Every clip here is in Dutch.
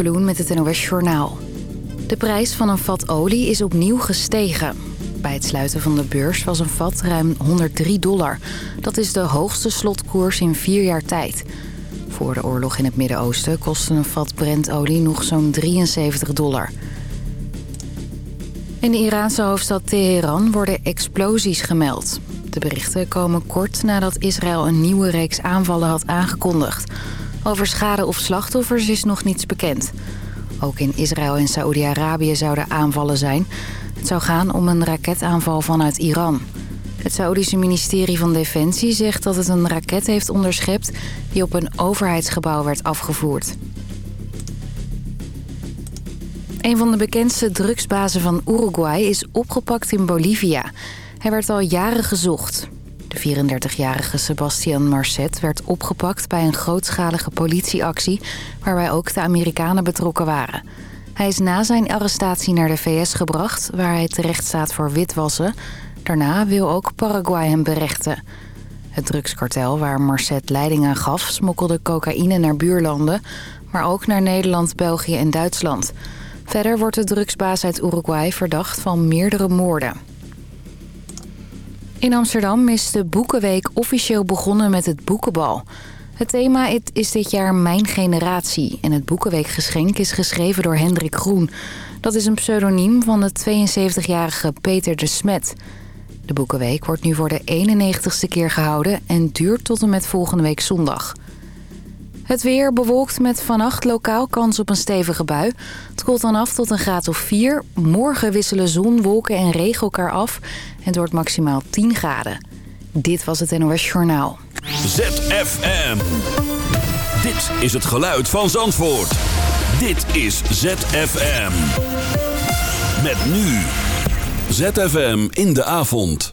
Met het NOS Journaal. De prijs van een vat olie is opnieuw gestegen. Bij het sluiten van de beurs was een vat ruim 103 dollar. Dat is de hoogste slotkoers in vier jaar tijd. Voor de oorlog in het Midden-Oosten kostte een vat Brentolie nog zo'n 73 dollar. In de Iraanse hoofdstad Teheran worden explosies gemeld. De berichten komen kort nadat Israël een nieuwe reeks aanvallen had aangekondigd. Over schade of slachtoffers is nog niets bekend. Ook in Israël en Saoedi-Arabië zouden aanvallen zijn. Het zou gaan om een raketaanval vanuit Iran. Het Saoedische ministerie van Defensie zegt dat het een raket heeft onderschept... die op een overheidsgebouw werd afgevoerd. Een van de bekendste drugsbazen van Uruguay is opgepakt in Bolivia. Hij werd al jaren gezocht. De 34-jarige Sebastian Marcet werd opgepakt bij een grootschalige politieactie... waarbij ook de Amerikanen betrokken waren. Hij is na zijn arrestatie naar de VS gebracht... waar hij terecht staat voor witwassen. Daarna wil ook Paraguay hem berechten. Het drugskartel waar Marcet leiding aan gaf... smokkelde cocaïne naar buurlanden... maar ook naar Nederland, België en Duitsland... Verder wordt de drugsbaas uit Uruguay verdacht van meerdere moorden. In Amsterdam is de Boekenweek officieel begonnen met het Boekenbal. Het thema is dit jaar Mijn Generatie. En het Boekenweekgeschenk is geschreven door Hendrik Groen. Dat is een pseudoniem van de 72-jarige Peter de Smet. De Boekenweek wordt nu voor de 91ste keer gehouden... en duurt tot en met volgende week zondag. Het weer bewolkt met vannacht lokaal kans op een stevige bui. Het koelt dan af tot een graad of 4. Morgen wisselen zon, wolken en regen elkaar af. Het wordt maximaal 10 graden. Dit was het NOS Journaal. ZFM. Dit is het geluid van Zandvoort. Dit is ZFM. Met nu. ZFM in de avond.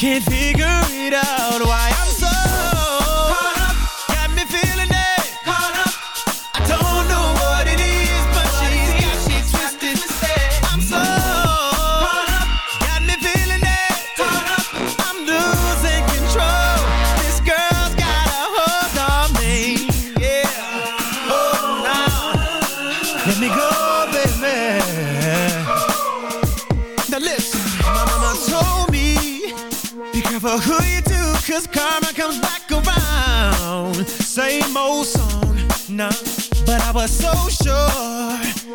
Can't figure I was so sure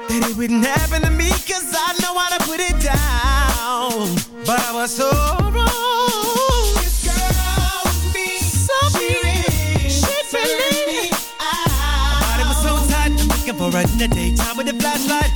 That it wouldn't happen to me Cause I know how to put it down. But I was so wrong. This girl was me So she really, My body was so tight I'm looking for her in the daytime With a flashlight,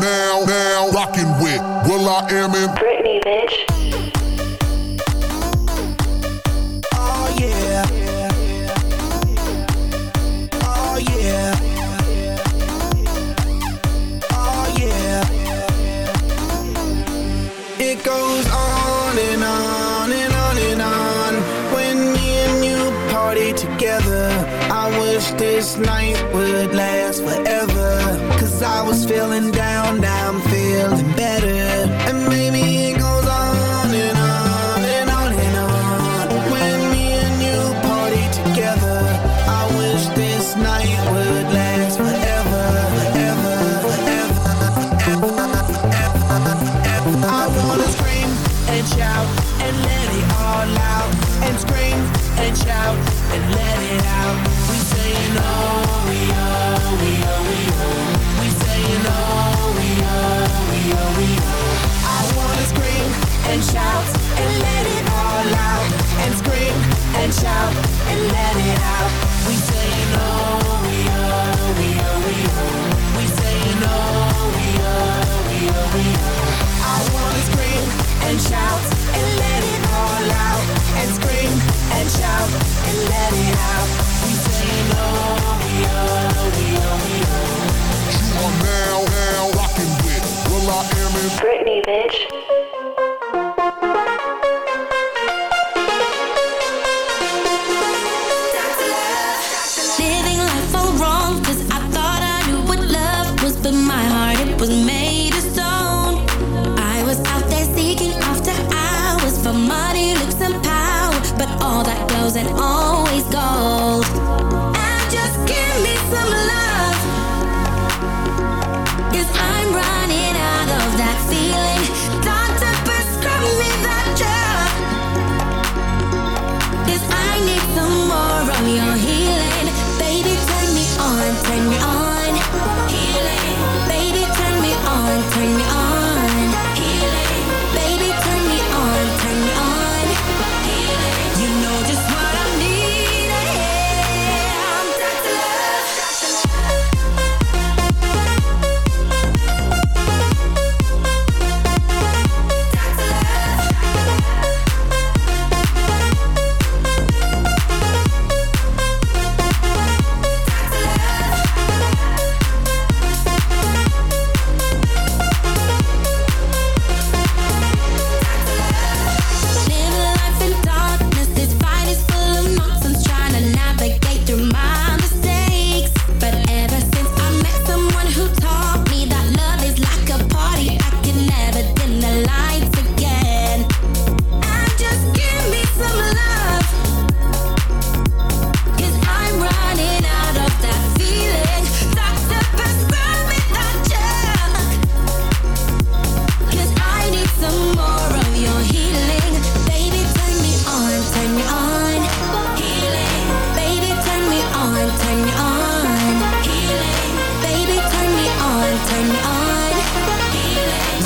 now, now rocking with Will I Am in Britney, bitch. Bitch.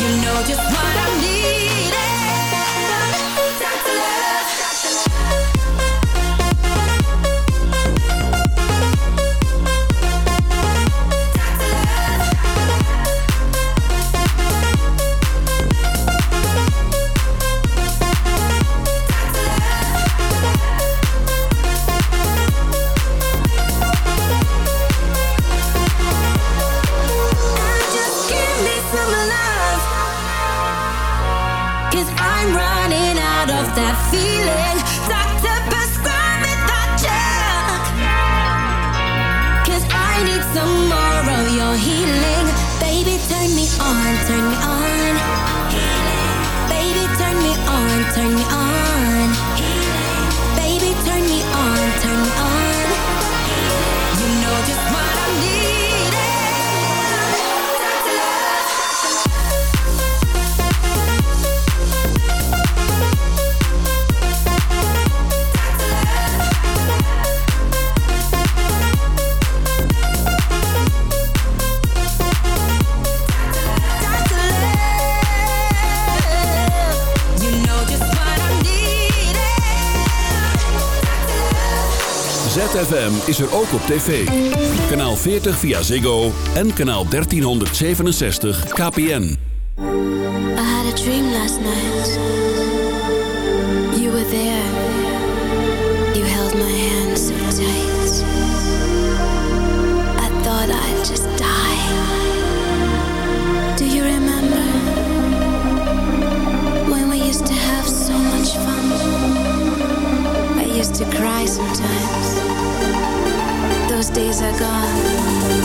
you know just what I need. Is er ook op tv. Kanaal 40 via Ziggo en kanaal 1367 KPN. I had a dream last night. You were there. You held my hand so tight. I thought I'd just die. Do you remember? When we used to have so much fun. I used to cry sometimes. Those days are gone.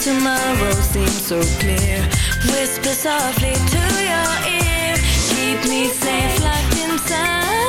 tomorrow seems so clear. Whisper softly to your ear. Keep me safe locked inside.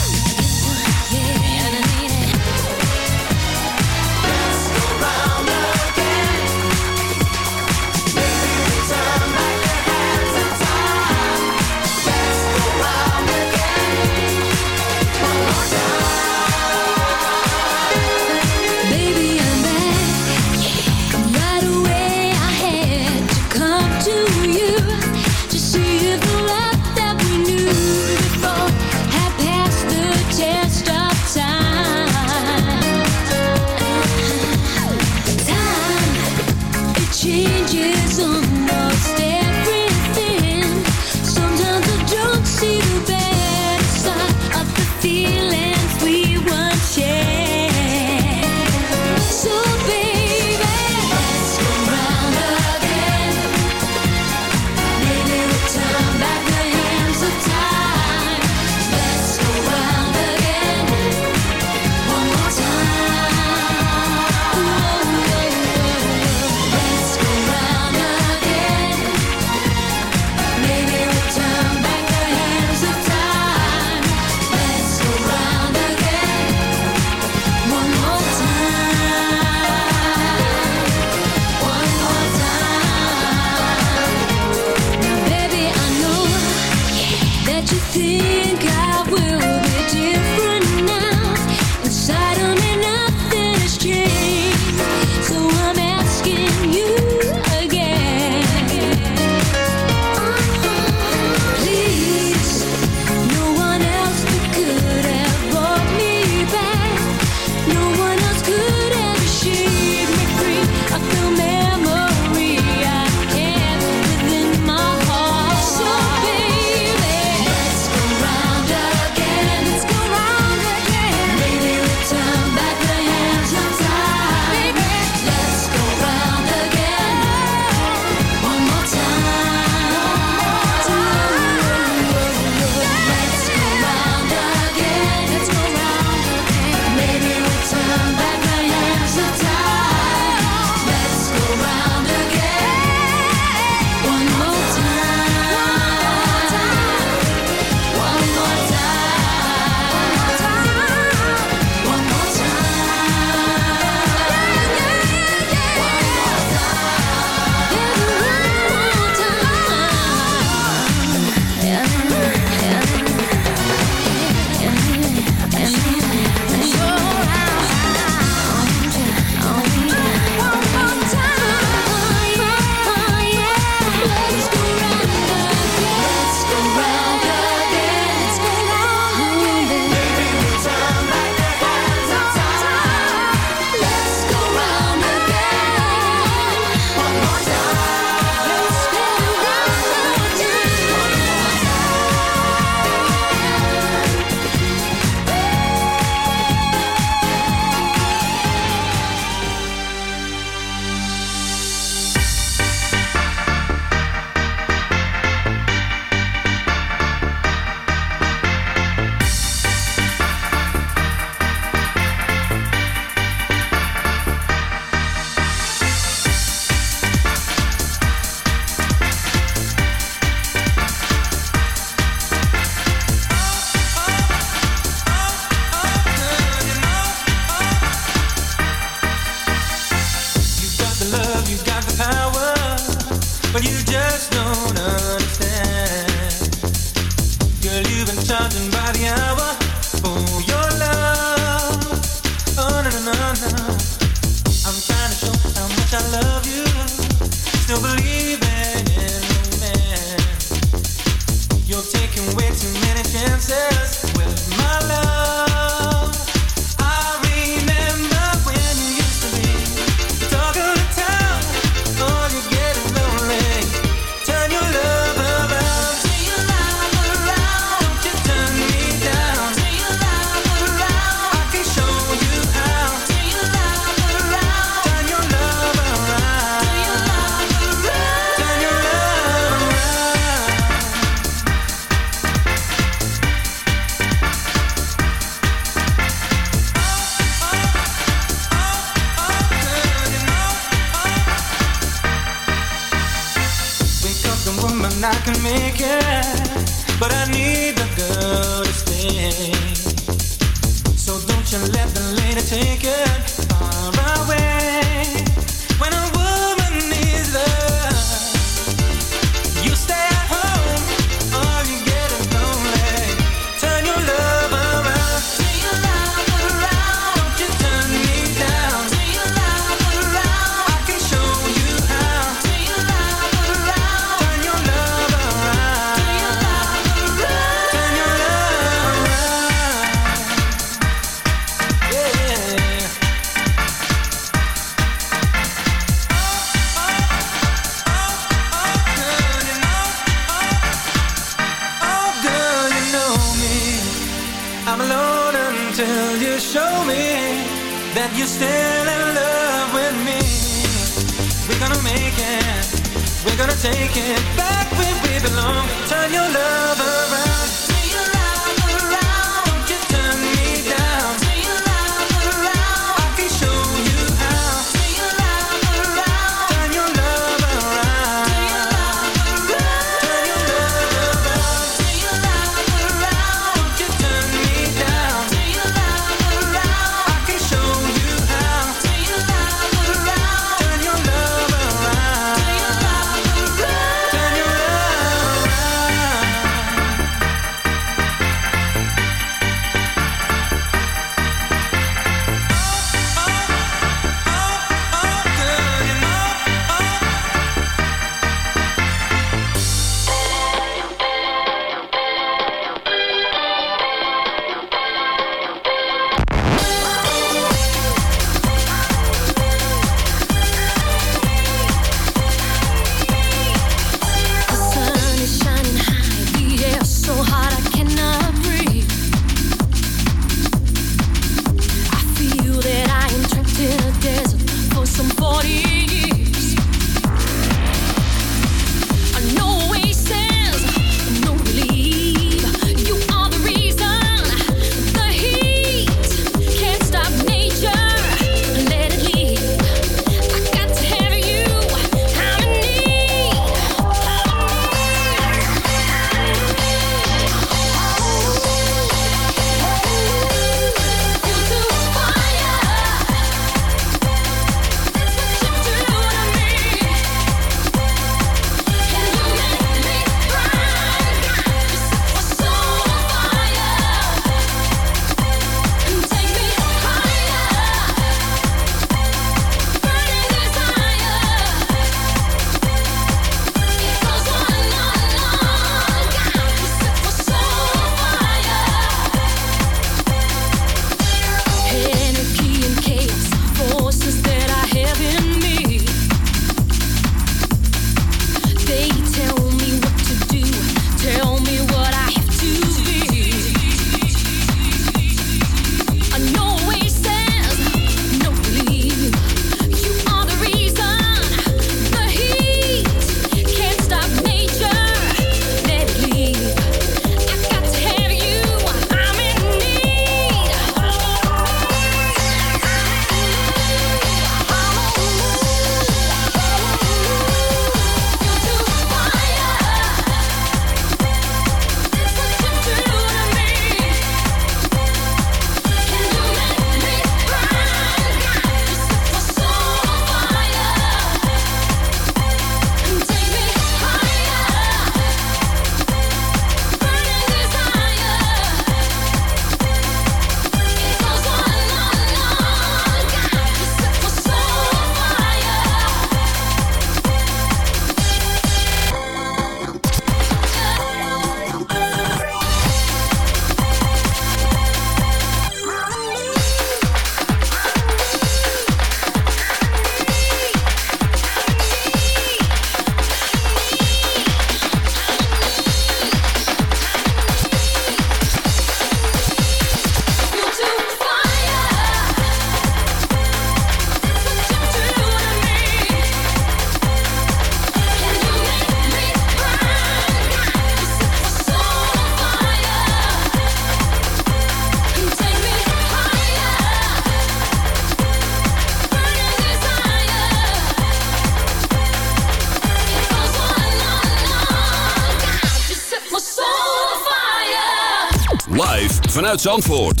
Vanuit Zandvoort.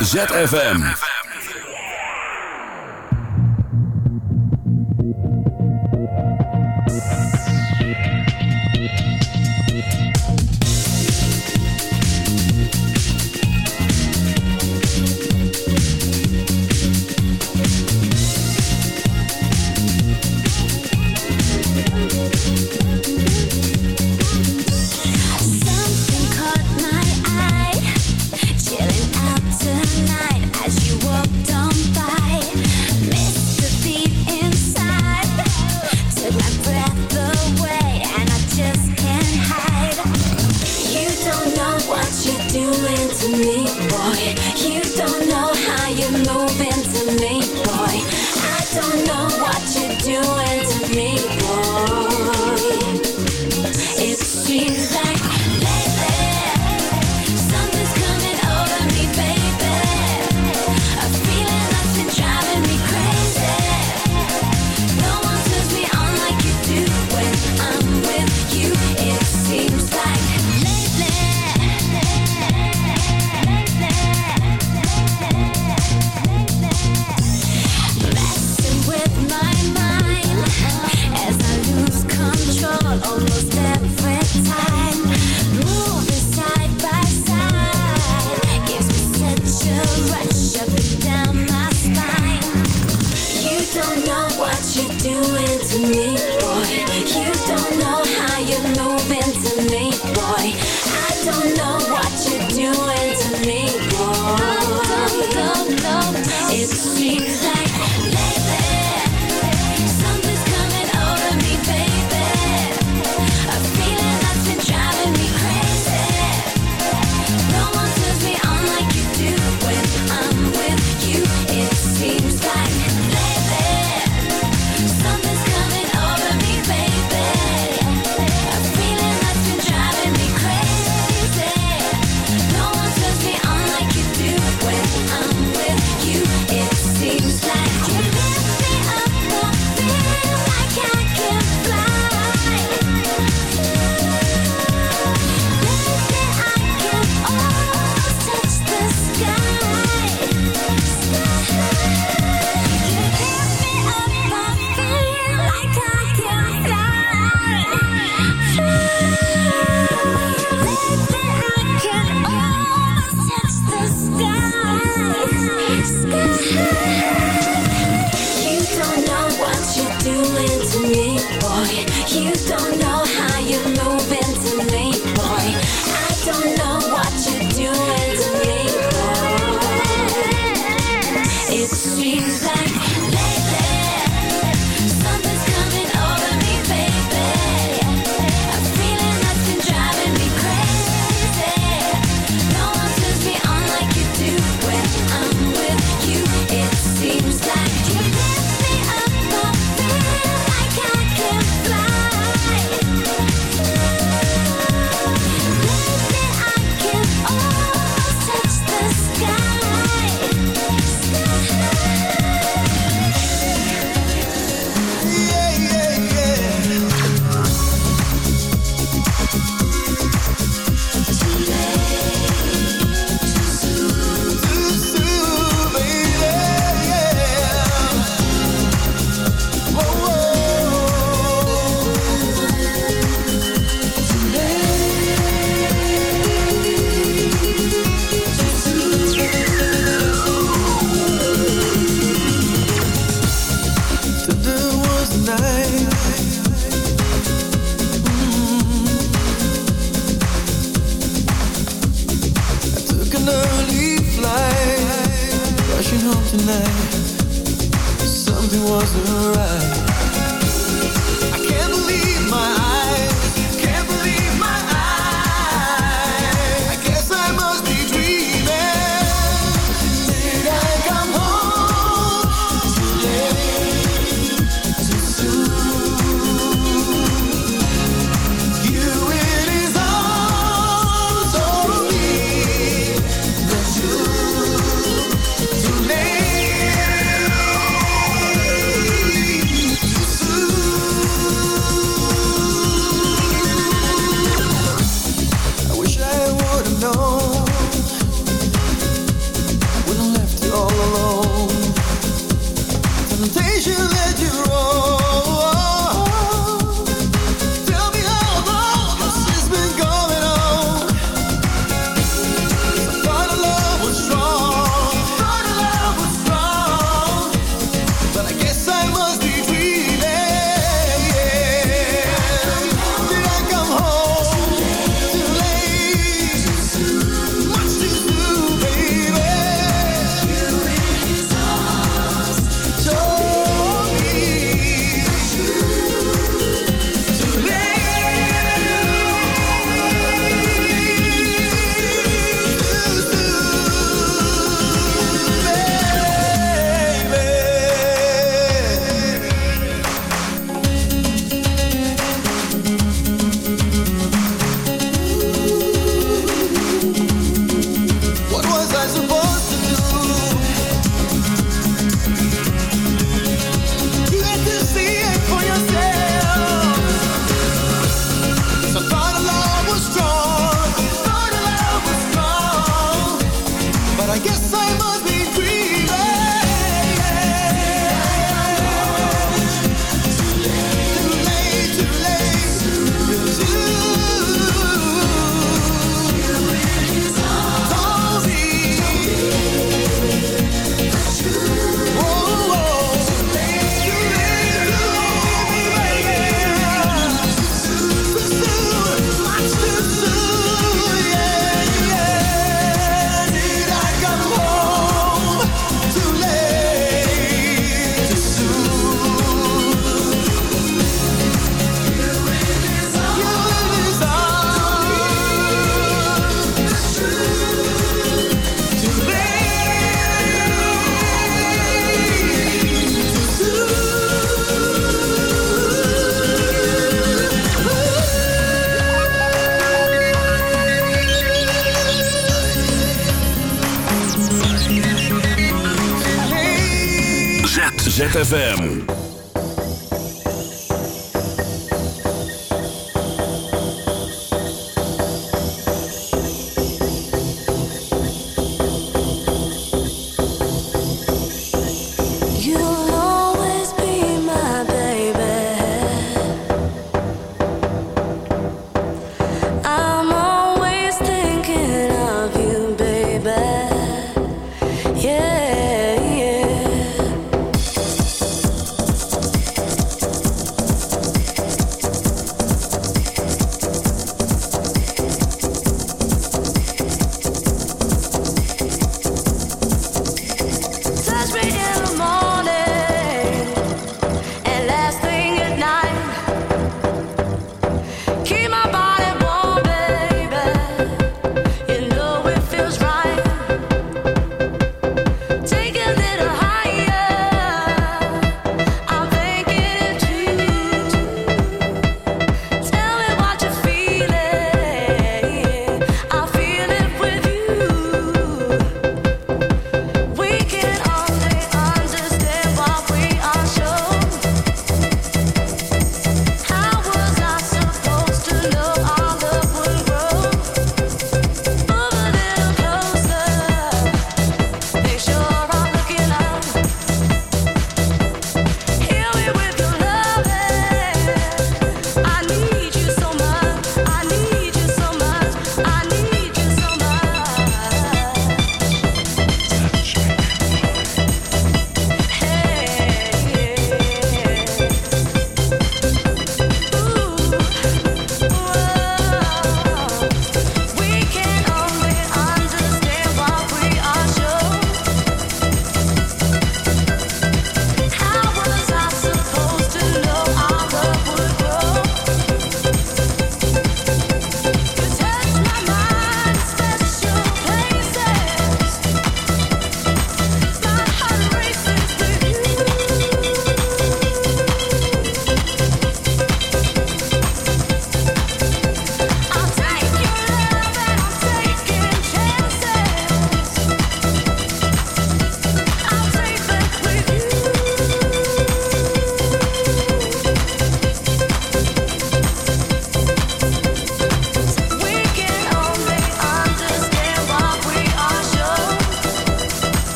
ZFM.